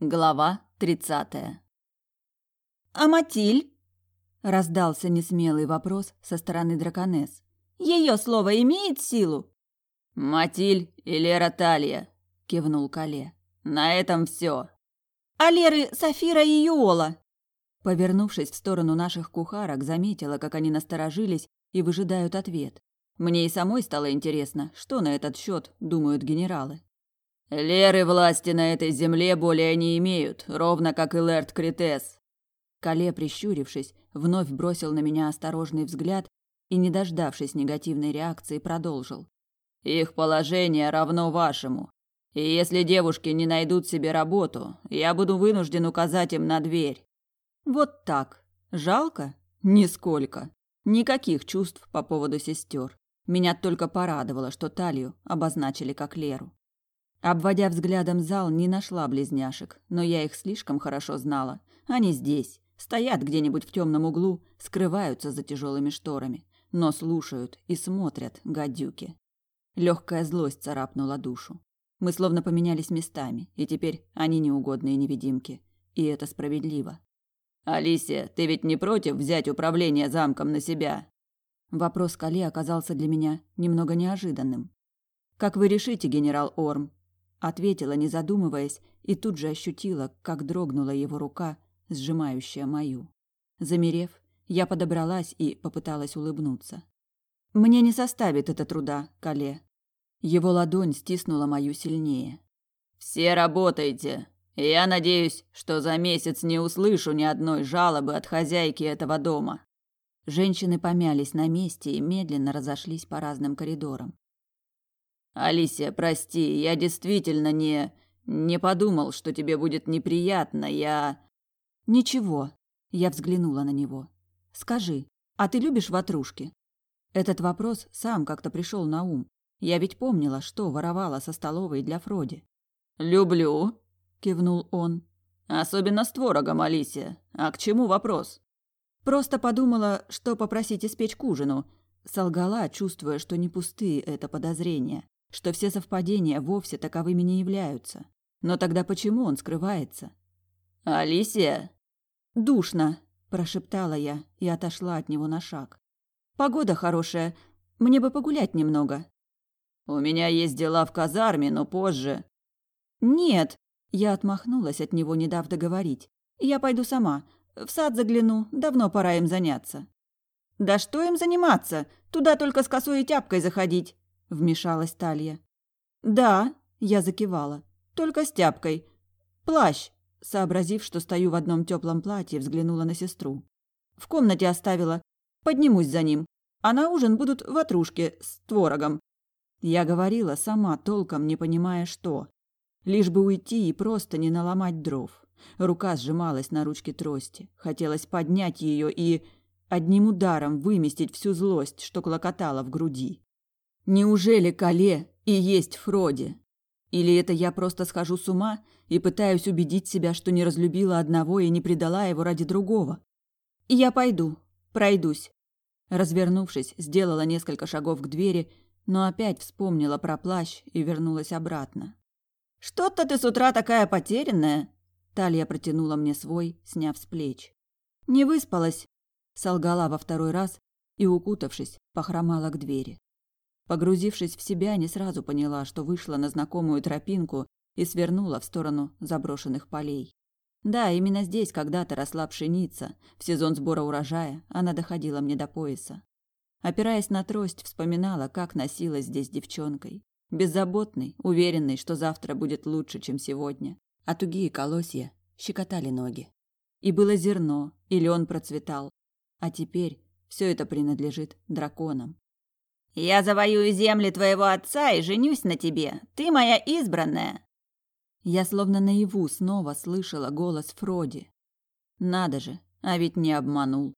Глава тридцатая. «А Матиль?» – раздался несмелый вопрос со стороны драконесс. «Ее слово имеет силу?» «Матиль и Лера Талия», – кивнул Кале. «На этом все». «А Леры Сафира и Юола?» Повернувшись в сторону наших кухарок, заметила, как они насторожились и выжидают ответ. Мне и самой стало интересно, что на этот счет думают генералы. Леры власти на этой земле более не имеют, ровно как и Лэрд Критес. Кале, прищурившись, вновь бросил на меня осторожный взгляд и, не дождавшись негативной реакции, продолжил. Их положение равно вашему. И если девушки не найдут себе работу, я буду вынужден указать им на дверь. Вот так. Жалко? Нисколько. Никаких чувств по поводу сестер. Меня только порадовало, что талию обозначили как Леру. Обводя взглядом зал, не нашла близняшек, но я их слишком хорошо знала. Они здесь, стоят где-нибудь в темном углу, скрываются за тяжелыми шторами, но слушают и смотрят гадюки. Легкая злость царапнула душу. Мы словно поменялись местами, и теперь они неугодные невидимки. И это справедливо. «Алисия, ты ведь не против взять управление замком на себя?» Вопрос Кали оказался для меня немного неожиданным. «Как вы решите, генерал Орм?» Ответила, не задумываясь, и тут же ощутила, как дрогнула его рука, сжимающая мою. Замерев, я подобралась и попыталась улыбнуться. «Мне не составит это труда, Кале». Его ладонь стиснула мою сильнее. «Все работайте. Я надеюсь, что за месяц не услышу ни одной жалобы от хозяйки этого дома». Женщины помялись на месте и медленно разошлись по разным коридорам. Алисия, прости, я действительно не не подумал, что тебе будет неприятно. Я Ничего. Я взглянула на него. Скажи, а ты любишь ватрушки? Этот вопрос сам как-то пришел на ум. Я ведь помнила, что воровала со столовой для Фроди. Люблю, кивнул он. Особенно с творогом, Алисия. А к чему вопрос? Просто подумала, что попросить испечь к ужину. Солгала, чувствуя, что не пустые это подозрения что все совпадения вовсе таковыми не являются. Но тогда почему он скрывается? «Алисия?» «Душно», – прошептала я и отошла от него на шаг. «Погода хорошая. Мне бы погулять немного». «У меня есть дела в казарме, но позже». «Нет», – я отмахнулась от него, не дав договорить. «Я пойду сама. В сад загляну. Давно пора им заняться». «Да что им заниматься? Туда только с косой и тяпкой заходить вмешалась Талья. Да, я закивала. Только с тяпкой. Плащ, сообразив, что стою в одном теплом платье, взглянула на сестру. В комнате оставила. Поднимусь за ним. А на ужин будут ватрушки с творогом. Я говорила, сама толком не понимая, что. Лишь бы уйти и просто не наломать дров. Рука сжималась на ручке трости. Хотелось поднять ее и одним ударом выместить всю злость, что клокотала в груди. Неужели Кале и есть Фроди? Или это я просто схожу с ума и пытаюсь убедить себя, что не разлюбила одного и не предала его ради другого? Я пойду, пройдусь. Развернувшись, сделала несколько шагов к двери, но опять вспомнила про плащ и вернулась обратно. Что-то ты с утра такая потерянная, Талия протянула мне свой, сняв с плеч. Не выспалась, солгала во второй раз и, укутавшись, похромала к двери. Погрузившись в себя, не сразу поняла, что вышла на знакомую тропинку и свернула в сторону заброшенных полей. Да, именно здесь когда-то росла пшеница. В сезон сбора урожая она доходила мне до пояса. Опираясь на трость, вспоминала, как носилась здесь девчонкой. Беззаботной, уверенной, что завтра будет лучше, чем сегодня. А тугие колосья щекотали ноги. И было зерно, и лен процветал. А теперь все это принадлежит драконам. Я завоюю земли твоего отца и женюсь на тебе. Ты моя избранная. Я словно наяву снова слышала голос Фроди. Надо же, а ведь не обманул.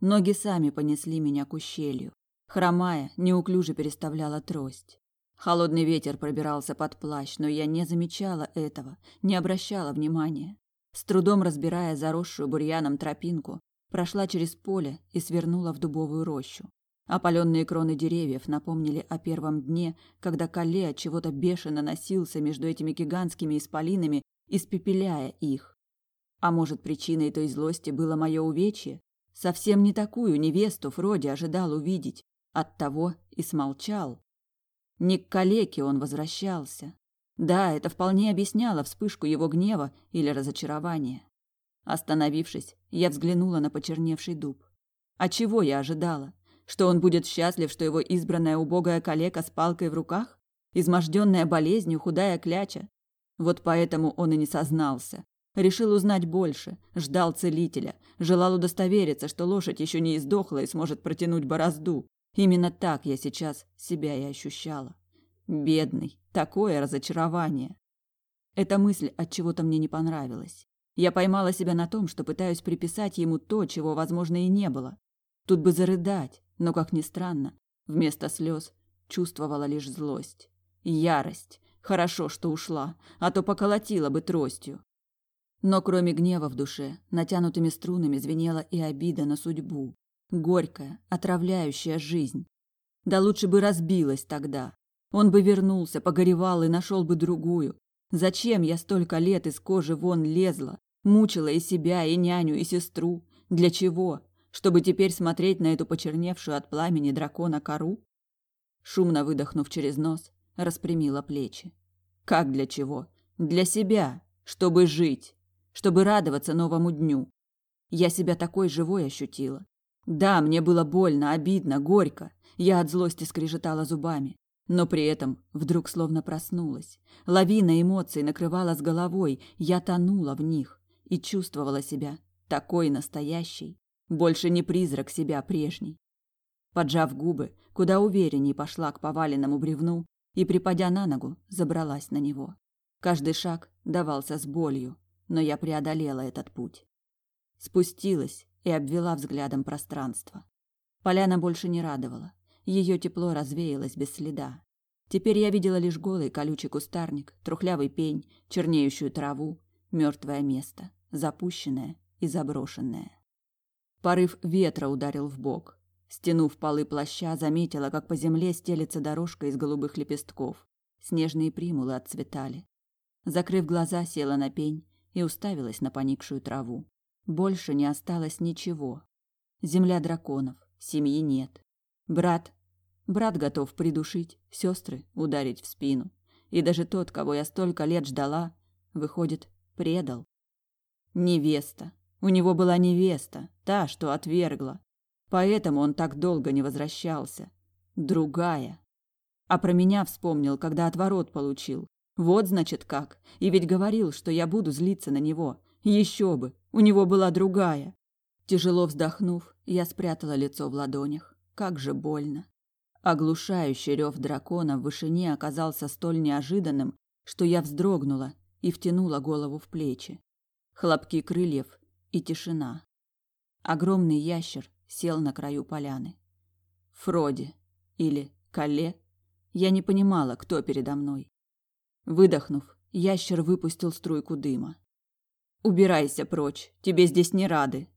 Ноги сами понесли меня к ущелью. Хромая, неуклюже переставляла трость. Холодный ветер пробирался под плащ, но я не замечала этого, не обращала внимания. С трудом разбирая заросшую бурьяном тропинку, прошла через поле и свернула в дубовую рощу. Опаленные кроны деревьев напомнили о первом дне, когда Кале от чего-то бешено носился между этими гигантскими исполинами испепеляя их. А может, причиной той злости было мое увечье? Совсем не такую невесту Фроди ожидал увидеть, оттого и смолчал. Не к калеке он возвращался. Да, это вполне объясняло вспышку его гнева или разочарования. Остановившись, я взглянула на почерневший дуб. А чего я ожидала? Что он будет счастлив, что его избранная убогая калека с палкой в руках? Изможденная болезнью, худая кляча? Вот поэтому он и не сознался. Решил узнать больше, ждал целителя, желал удостовериться, что лошадь еще не издохла и сможет протянуть борозду. Именно так я сейчас себя и ощущала. Бедный, такое разочарование. Эта мысль от чего-то мне не понравилась. Я поймала себя на том, что пытаюсь приписать ему то, чего, возможно, и не было. Тут бы зарыдать, но, как ни странно, вместо слез чувствовала лишь злость. Ярость. Хорошо, что ушла, а то поколотила бы тростью. Но кроме гнева в душе, натянутыми струнами звенела и обида на судьбу. Горькая, отравляющая жизнь. Да лучше бы разбилась тогда. Он бы вернулся, погоревал и нашел бы другую. Зачем я столько лет из кожи вон лезла, мучила и себя, и няню, и сестру? Для чего? Чтобы теперь смотреть на эту почерневшую от пламени дракона кору? Шумно выдохнув через нос, распрямила плечи. Как для чего? Для себя, чтобы жить чтобы радоваться новому дню. Я себя такой живой ощутила. Да, мне было больно, обидно, горько. Я от злости скрежетала зубами. Но при этом вдруг словно проснулась. Лавина эмоций накрывала с головой, я тонула в них и чувствовала себя такой настоящей, больше не призрак себя прежней. Поджав губы, куда уверенней пошла к поваленному бревну и, припадя на ногу, забралась на него. Каждый шаг давался с болью, но я преодолела этот путь. Спустилась и обвела взглядом пространство. Поляна больше не радовала. Ее тепло развеялось без следа. Теперь я видела лишь голый колючий кустарник, трухлявый пень, чернеющую траву, мертвое место, запущенное и заброшенное. Порыв ветра ударил в бок. Стянув полы плаща, заметила, как по земле стелется дорожка из голубых лепестков. Снежные примулы отцветали. Закрыв глаза, села на пень и уставилась на поникшую траву. Больше не осталось ничего. Земля драконов, семьи нет. Брат... Брат готов придушить, сестры ударить в спину. И даже тот, кого я столько лет ждала, выходит, предал. Невеста. У него была невеста, та, что отвергла. Поэтому он так долго не возвращался. Другая. А про меня вспомнил, когда отворот получил. Вот значит как. И ведь говорил, что я буду злиться на него. Еще бы, у него была другая. Тяжело вздохнув, я спрятала лицо в ладонях. Как же больно. Оглушающий рев дракона в вышине оказался столь неожиданным, что я вздрогнула и втянула голову в плечи. Хлопки крыльев и тишина. Огромный ящер сел на краю поляны. Фроди или Кале. Я не понимала, кто передо мной. Выдохнув, ящер выпустил струйку дыма. «Убирайся прочь, тебе здесь не рады!»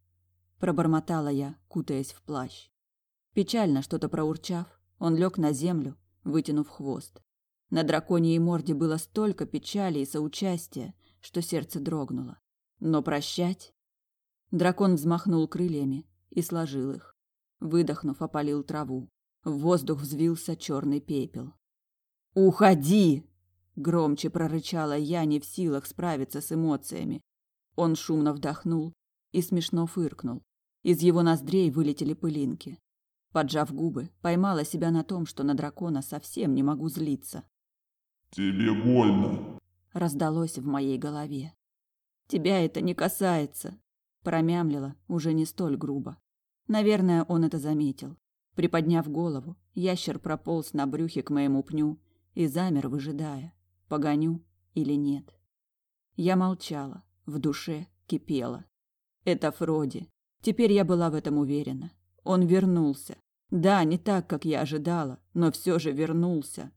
Пробормотала я, кутаясь в плащ. Печально что-то проурчав, он лег на землю, вытянув хвост. На драконьей морде было столько печали и соучастия, что сердце дрогнуло. Но прощать... Дракон взмахнул крыльями и сложил их. Выдохнув, опалил траву. В воздух взвился черный пепел. «Уходи!» Громче прорычала я, не в силах справиться с эмоциями. Он шумно вдохнул и смешно фыркнул. Из его ноздрей вылетели пылинки. Поджав губы, поймала себя на том, что на дракона совсем не могу злиться. «Тебе больно?» Раздалось в моей голове. «Тебя это не касается», промямлила уже не столь грубо. Наверное, он это заметил. Приподняв голову, ящер прополз на брюхе к моему пню и замер, выжидая погоню или нет. Я молчала, в душе кипела. Это Фроди. Теперь я была в этом уверена. Он вернулся. Да, не так, как я ожидала, но все же вернулся.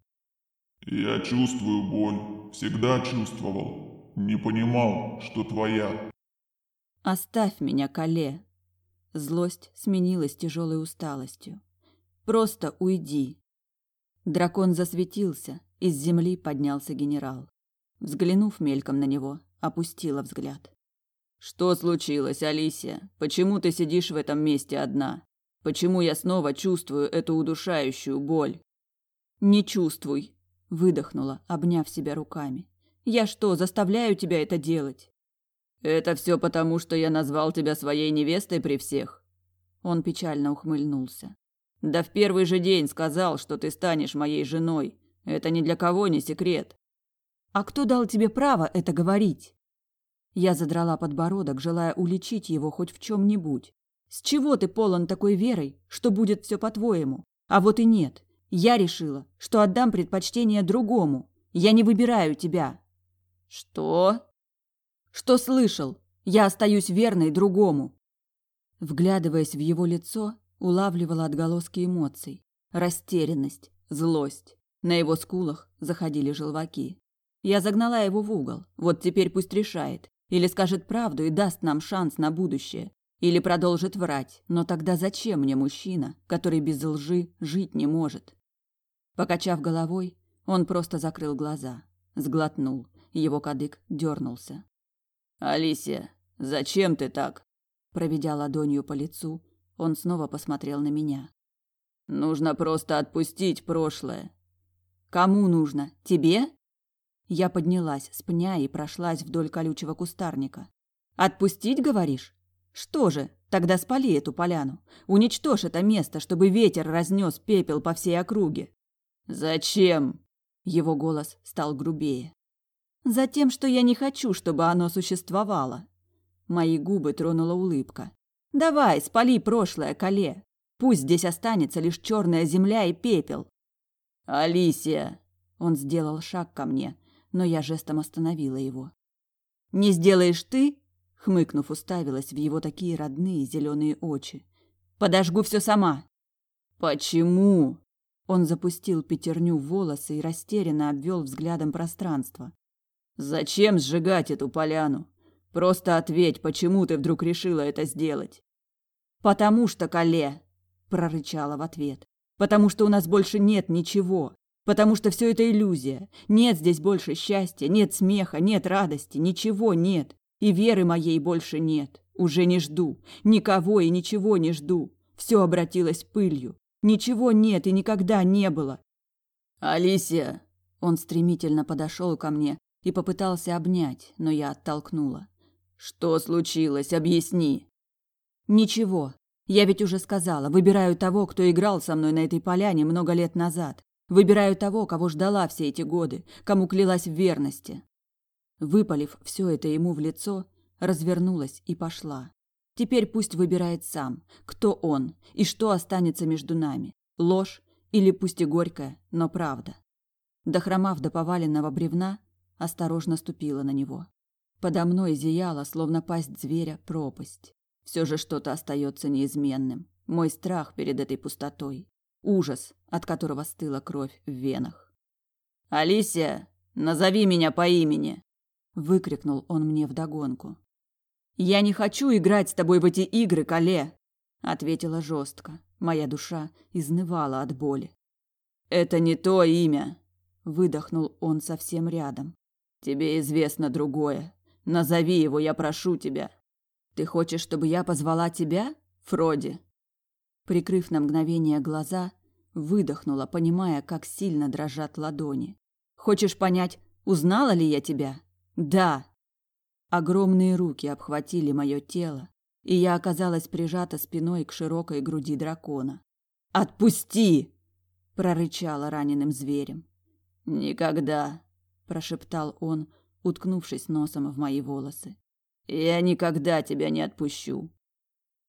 Я чувствую боль, всегда чувствовал. Не понимал, что твоя. Оставь меня, Кале. Злость сменилась тяжелой усталостью. Просто уйди. Дракон засветился, из земли поднялся генерал. Взглянув мельком на него, опустила взгляд. Что случилось, Алисия? Почему ты сидишь в этом месте одна? Почему я снова чувствую эту удушающую боль? Не чувствуй, выдохнула, обняв себя руками. Я что, заставляю тебя это делать? Это все потому, что я назвал тебя своей невестой при всех. Он печально ухмыльнулся. Да в первый же день сказал, что ты станешь моей женой. Это ни для кого не секрет. А кто дал тебе право это говорить? Я задрала подбородок, желая уличить его хоть в чем нибудь С чего ты полон такой верой, что будет все по-твоему? А вот и нет. Я решила, что отдам предпочтение другому. Я не выбираю тебя. Что? Что слышал? Я остаюсь верной другому. Вглядываясь в его лицо, улавливала отголоски эмоций: растерянность, злость. На его скулах заходили желваки. Я загнала его в угол. Вот теперь пусть решает, или скажет правду и даст нам шанс на будущее. Или продолжит врать. Но тогда зачем мне мужчина, который без лжи жить не может? Покачав головой, он просто закрыл глаза, сглотнул. Его кадык дернулся. «Алисия, зачем ты так?» Проведя ладонью по лицу, он снова посмотрел на меня. «Нужно просто отпустить прошлое». «Кому нужно? Тебе?» Я поднялась с пня и прошлась вдоль колючего кустарника. «Отпустить, говоришь? Что же, тогда спали эту поляну. Уничтожь это место, чтобы ветер разнес пепел по всей округе». «Зачем?» Его голос стал грубее. «Затем, что я не хочу, чтобы оно существовало». Мои губы тронула улыбка. «Давай, спали прошлое, Кале. Пусть здесь останется лишь черная земля и пепел». «Алисия!» Он сделал шаг ко мне, но я жестом остановила его. «Не сделаешь ты?» Хмыкнув, уставилась в его такие родные зеленые очи. «Подожгу все сама!» «Почему?» Он запустил пятерню в волосы и растерянно обвел взглядом пространство. «Зачем сжигать эту поляну? Просто ответь, почему ты вдруг решила это сделать?» «Потому что, Кале!» – прорычала в ответ. «Потому что у нас больше нет ничего. Потому что все это иллюзия. Нет здесь больше счастья, нет смеха, нет радости, ничего нет. И веры моей больше нет. Уже не жду. Никого и ничего не жду. Все обратилось пылью. Ничего нет и никогда не было. Алисия! Он стремительно подошел ко мне и попытался обнять, но я оттолкнула. Что случилось? Объясни. Ничего. Я ведь уже сказала, выбираю того, кто играл со мной на этой поляне много лет назад. Выбираю того, кого ждала все эти годы, кому клялась в верности. Выпалив все это ему в лицо, развернулась и пошла. Теперь пусть выбирает сам, кто он и что останется между нами. Ложь или пусть и горькая, но правда. Дохромав до поваленного бревна, осторожно ступила на него. Подо мной зияла, словно пасть зверя, пропасть. Все же что-то остается неизменным. Мой страх перед этой пустотой ужас, от которого стыла кровь в венах. «Алисия, назови меня по имени!» – выкрикнул он мне вдогонку. «Я не хочу играть с тобой в эти игры, Кале!» – ответила жестко. Моя душа изнывала от боли. «Это не то имя!» – выдохнул он совсем рядом. «Тебе известно другое. Назови его, я прошу тебя!» «Ты хочешь, чтобы я позвала тебя, Фроди?» Прикрыв на мгновение глаза, выдохнула, понимая, как сильно дрожат ладони. Хочешь понять, узнала ли я тебя? Да. Огромные руки обхватили мое тело, и я оказалась прижата спиной к широкой груди дракона. Отпусти, прорычала раненым зверем. Никогда, прошептал он, уткнувшись носом в мои волосы. Я никогда тебя не отпущу.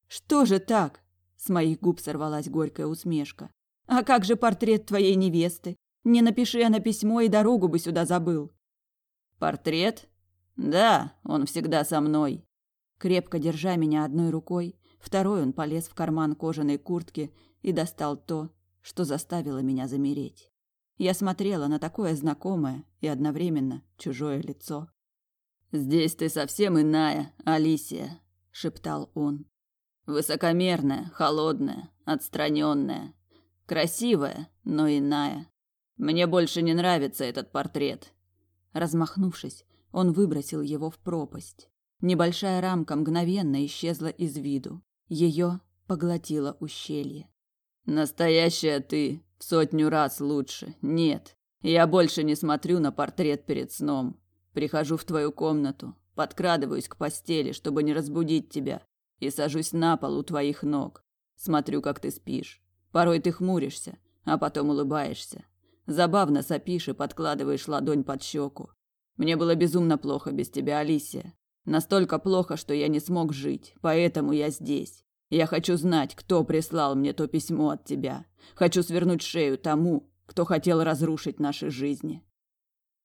Что же так? С моих губ сорвалась горькая усмешка. А как же портрет твоей невесты? Не напиши она письмо и дорогу бы сюда забыл. Портрет? Да, он всегда со мной. Крепко держа меня одной рукой, второй он полез в карман кожаной куртки и достал то, что заставило меня замереть. Я смотрела на такое знакомое и одновременно чужое лицо. «Здесь ты совсем иная, Алисия», — шептал он. Высокомерная, холодная, отстраненная, красивая, но иная. Мне больше не нравится этот портрет. Размахнувшись, Он выбросил его в пропасть. Небольшая рамка мгновенно исчезла из виду. Ее поглотило ущелье. Настоящая ты в сотню раз лучше. Нет, я больше не смотрю на портрет перед сном. Прихожу в твою комнату, подкрадываюсь к постели, чтобы не разбудить тебя, и сажусь на пол у твоих ног. Смотрю, как ты спишь. Порой ты хмуришься, а потом улыбаешься. Забавно сопишь и подкладываешь ладонь под щеку. Мне было безумно плохо без тебя, Алисия. Настолько плохо, что я не смог жить, поэтому я здесь. Я хочу знать, кто прислал мне то письмо от тебя. Хочу свернуть шею тому, кто хотел разрушить наши жизни.